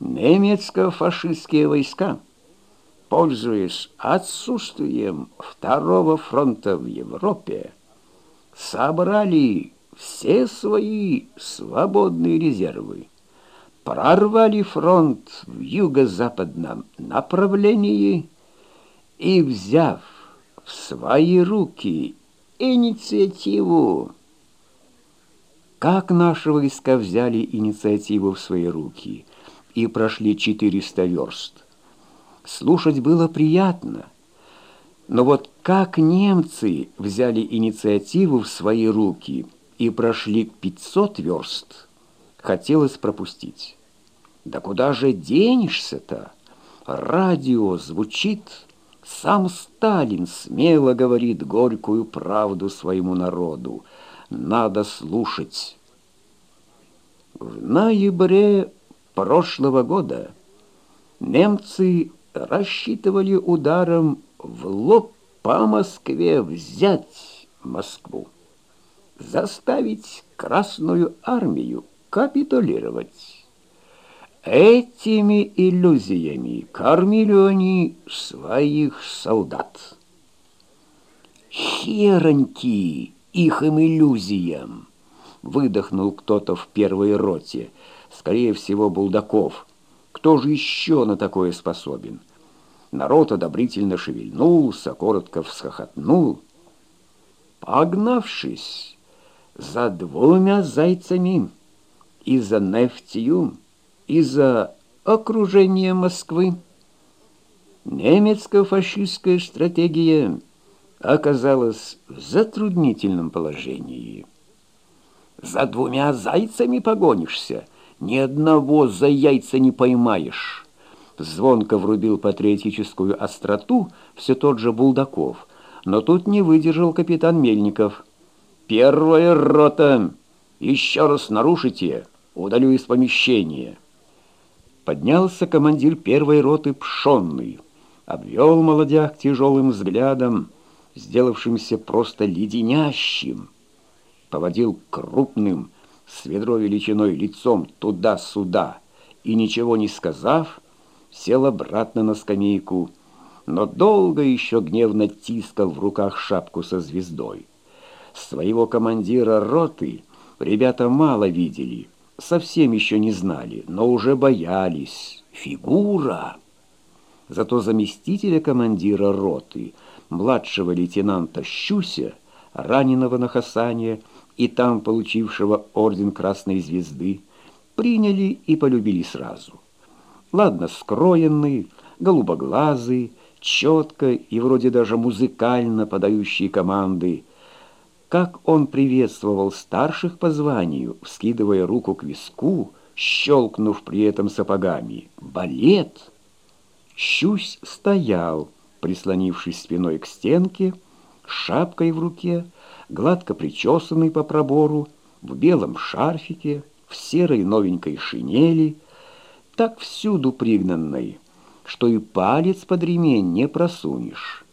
Немецко-фашистские войска, пользуясь отсутствием второго фронта в Европе, собрали все свои свободные резервы, прорвали фронт в юго-западном направлении и, взяв в свои руки инициативу, как наши войска взяли инициативу в свои руки и прошли 400 верст. Слушать было приятно, но вот как немцы взяли инициативу в свои руки и прошли 500 верст, хотелось пропустить. Да куда же денешься-то? Радио звучит, сам Сталин смело говорит горькую правду своему народу. Надо слушать. В ноябре прошлого года немцы рассчитывали ударом в лоб по Москве взять Москву, заставить Красную армию капитулировать. Этими иллюзиями кормили они своих солдат. Хероньки ихым иллюзиям! Выдохнул кто-то в первой роте, скорее всего, Булдаков. Кто же еще на такое способен? Народ одобрительно шевельнулся, коротко всхохотнул. Погнавшись за двумя зайцами и за нефтью, и за окружение Москвы, немецко-фашистская стратегия оказалась в затруднительном положении. За двумя зайцами погонишься, ни одного за яйца не поймаешь звонко врубил патриотическую остроту все тот же Булдаков, но тут не выдержал капитан Мельников. «Первая рота! Еще раз нарушите, удалю из помещения!» Поднялся командир первой роты Пшонный, обвел молодях тяжелым взглядом, сделавшимся просто леденящим, поводил крупным, с ведро величиной лицом туда-сюда, и, ничего не сказав, сел обратно на скамейку, но долго еще гневно тискал в руках шапку со звездой. Своего командира роты ребята мало видели, совсем еще не знали, но уже боялись. Фигура! Зато заместителя командира роты, младшего лейтенанта Щуся, раненого на Хасане и там получившего орден Красной Звезды, приняли и полюбили сразу ладно скроенный, голубоглазый, четко и вроде даже музыкально подающий команды. Как он приветствовал старших по званию, вскидывая руку к виску, щелкнув при этом сапогами. Балет! Щусь стоял, прислонившись спиной к стенке, шапкой в руке, гладко причесанный по пробору, в белом шарфике, в серой новенькой шинели — так всюду пригнанной, что и палец под ремень не просунешь.